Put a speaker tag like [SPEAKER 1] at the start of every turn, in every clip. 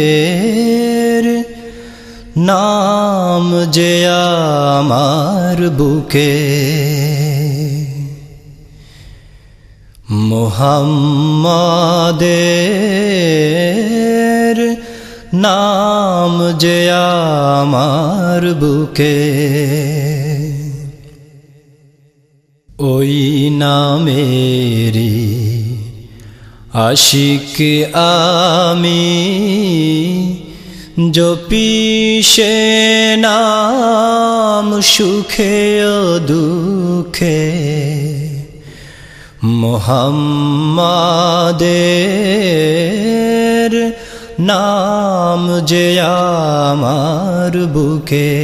[SPEAKER 1] মোহাম্মাদের নাম যে আমার বুকে মোহাম্মাদের নাম যে আমার বুকে ওই নামেরি আশিক আমি জপিসে নাম সুখে ও দুঃখে। মোহাম্মাদের নাম যে আমার বুকে।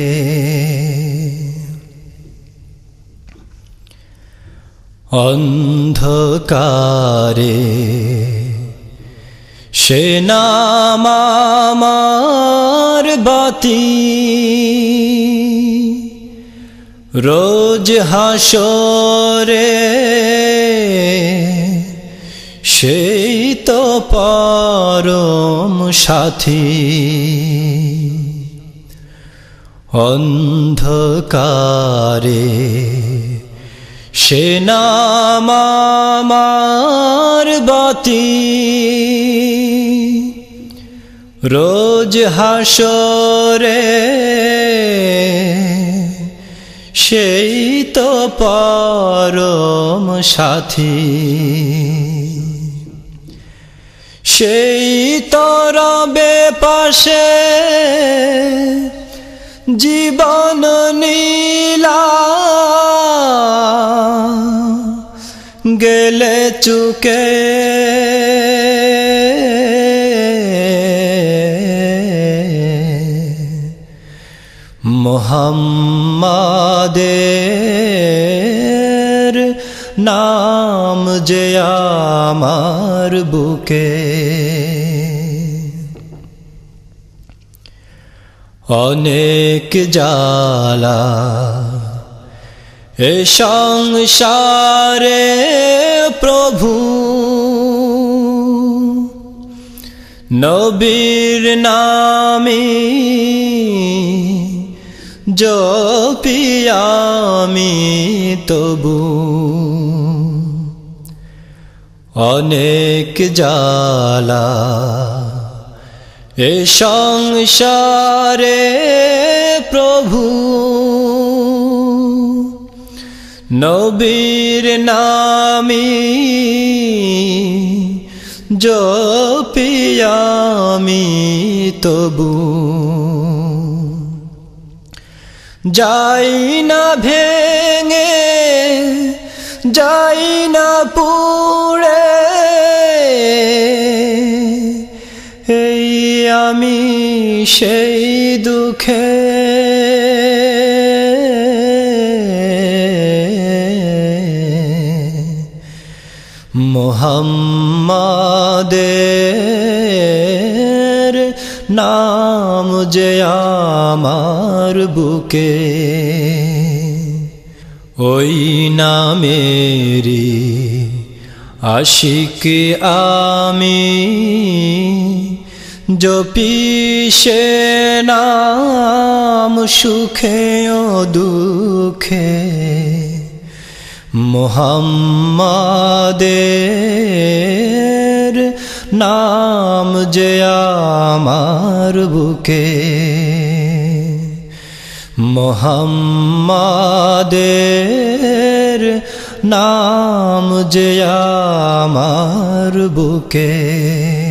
[SPEAKER 1] অন্ধকারে সে নামার বাতি রোজ হাসরে সেই তো পরম সাথী। অন্ধকারে সে নামার বাতি। রোজ হাসরে সেই তো পরম সাথী। সেই তরবে পাশে জীবন নীলা। গেলে চুকে। মোহাম্মাদের নাম যে আমার বুকে। অনেক জালা এ সংসারে প্রভু নবীর নামে জপিয়ামি তবু। অনেক জালা এ সংসারে প্রভু নবীর নামি জপিয়ামি তবু। যাই না ভেঙে যাই না পুড়ে সেই দুঃখে মোহাম্মাদের নাম যে আমার বুকে ওই নামেরি আশিক আমি। জপিসে নাম সুখে ও দুঃখে মোহাম্মাদের নাম যে আমার বুকে মোহাম্মাদের নাম যে আমার বুকে